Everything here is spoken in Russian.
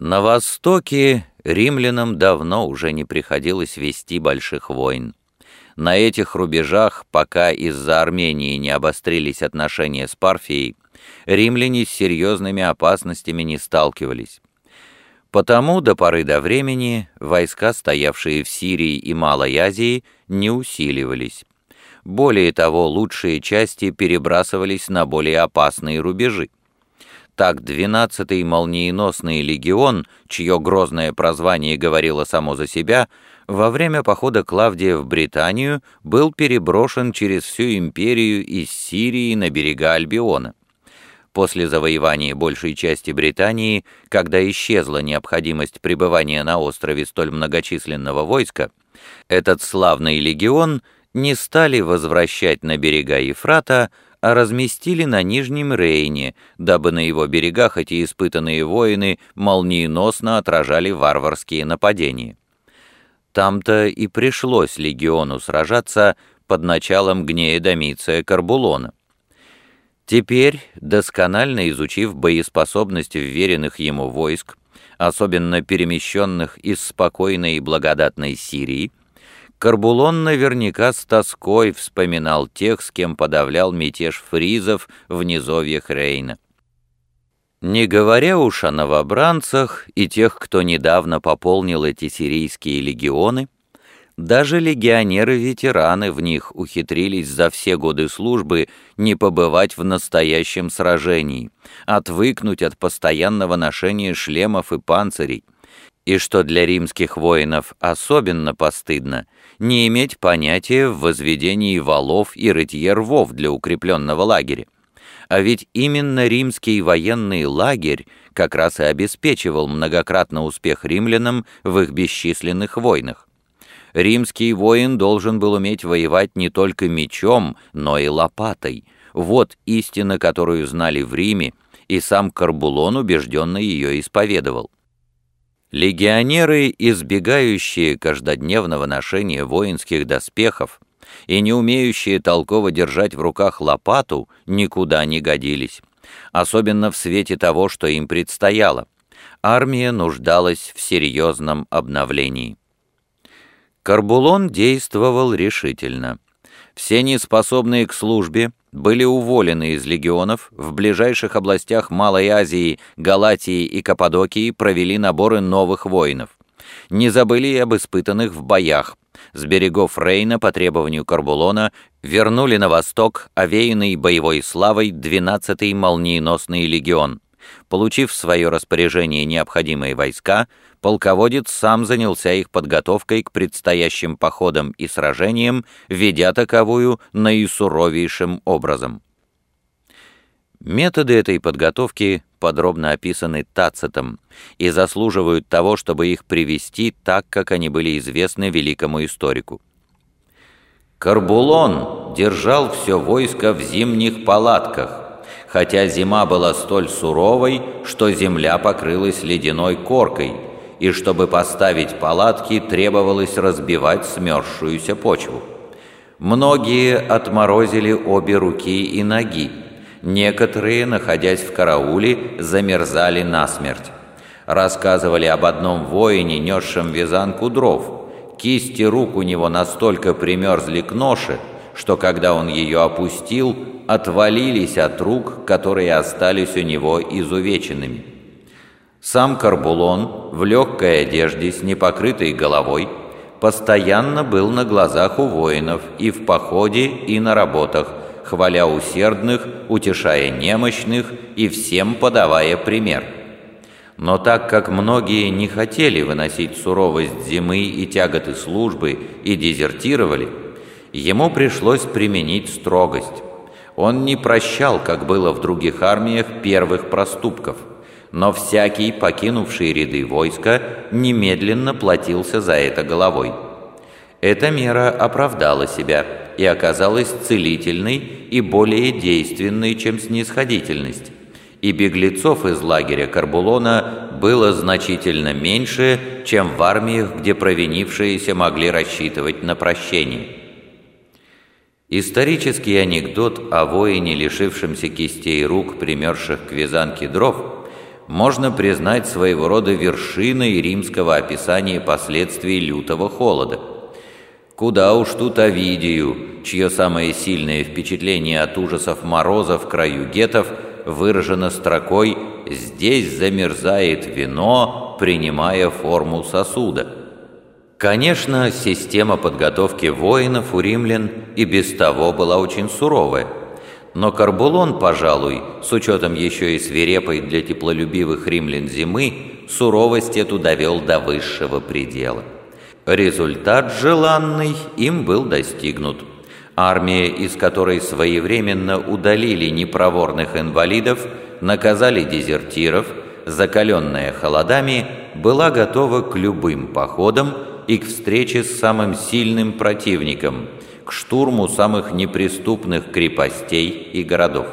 На востоке римлянам давно уже не приходилось вести больших войн. На этих рубежах, пока из-за Армении не обострились отношения с Парфией, римляне с серьезными опасностями не сталкивались. Потому до поры до времени войска, стоявшие в Сирии и Малой Азии, не усиливались. Более того, лучшие части перебрасывались на более опасные рубежи. Так 12-й молниеносный легион, чье грозное прозвание говорило само за себя, во время похода Клавдия в Британию был переброшен через всю империю из Сирии на берега Альбиона. После завоевания большей части Британии, когда исчезла необходимость пребывания на острове столь многочисленного войска, этот славный легион не стали возвращать на берега Ефрата, разместили на Нижнем Рейне, дабы на его берегах эти испытанные воины молниеносно отражали варварские нападения. Там-то и пришлось легиону сражаться под началом гнея Домиция Карбулона. Теперь, досконально изучив боеспособность вверенных ему войск, особенно перемещенных из спокойной и благодатной Сирии, Карбулон наверняка с тоской вспоминал тех, с кем подавлял мятеж фризов в низовьях Рейна. Не говоря уж о новобранцах и тех, кто недавно пополнил эти сирийские легионы, даже легионеры-ветераны в них ухитрились за все годы службы не побывать в настоящем сражении, отвыкнуть от постоянного ношения шлемов и панцирей, и что для римских воинов особенно постыдно, не иметь понятия в возведении валов и рытье рвов для укрепленного лагеря. А ведь именно римский военный лагерь как раз и обеспечивал многократно успех римлянам в их бесчисленных войнах. Римский воин должен был уметь воевать не только мечом, но и лопатой. Вот истина, которую знали в Риме, и сам Карбулон убежденно ее исповедовал. Легионеры, избегающие каждодневного ношения воинских доспехов и не умеющие толково держать в руках лопату, никуда не годились, особенно в свете того, что им предстояло. Армия нуждалась в серьезном обновлении. Карбулон действовал решительно. Все неспособные к службе были уволены из легионов, в ближайших областях Малой Азии, Галатии и Каппадокии провели наборы новых воинов. Не забыли и об испытанных в боях. С берегов Рейна по требованию Карбулона вернули на восток овеянный боевой славой 12-й молниеносный легион. Получив в свое распоряжение необходимые войска, полководец сам занялся их подготовкой к предстоящим походам и сражениям, ведя таковую наисуровейшим образом. Методы этой подготовки подробно описаны Тацитом и заслуживают того, чтобы их привести так, как они были известны великому историку. Карбулон держал все войско в зимних палатках, хотя зима была столь суровой, что земля покрылась ледяной коркой – и чтобы поставить палатки, требовалось разбивать смерзшуюся почву. Многие отморозили обе руки и ноги. Некоторые, находясь в карауле, замерзали насмерть. Рассказывали об одном воине, несшем вязанку дров. Кисти рук у него настолько примерзли к ноше, что когда он ее опустил, отвалились от рук, которые остались у него изувеченными. Сам Карбулон в легкой одежде с непокрытой головой постоянно был на глазах у воинов и в походе, и на работах, хваля усердных, утешая немощных и всем подавая пример. Но так как многие не хотели выносить суровость зимы и тяготы службы и дезертировали, ему пришлось применить строгость. Он не прощал, как было в других армиях, первых проступков – но всякий, покинувший ряды войска, немедленно платился за это головой. Эта мера оправдала себя и оказалась целительной и более действенной, чем снисходительность, и беглецов из лагеря Карбулона было значительно меньше, чем в армиях, где провинившиеся могли рассчитывать на прощение. Исторический анекдот о воине, лишившемся кистей рук, примерших к вязанке дров – можно признать своего рода вершиной римского описания последствий лютого холода. Куда уж тут Овидию, чье самое сильное впечатление от ужасов мороза в краю гетов выражено строкой «Здесь замерзает вино, принимая форму сосуда». Конечно, система подготовки воинов у римлян и без того была очень суровая – но Карбулон, пожалуй, с учетом еще и свирепой для теплолюбивых римлян зимы, суровость эту довел до высшего предела. Результат желанный им был достигнут. Армия, из которой своевременно удалили непроворных инвалидов, наказали дезертиров, закаленная холодами, была готова к любым походам и к встрече с самым сильным противником – к штурму самых неприступных крепостей и городов.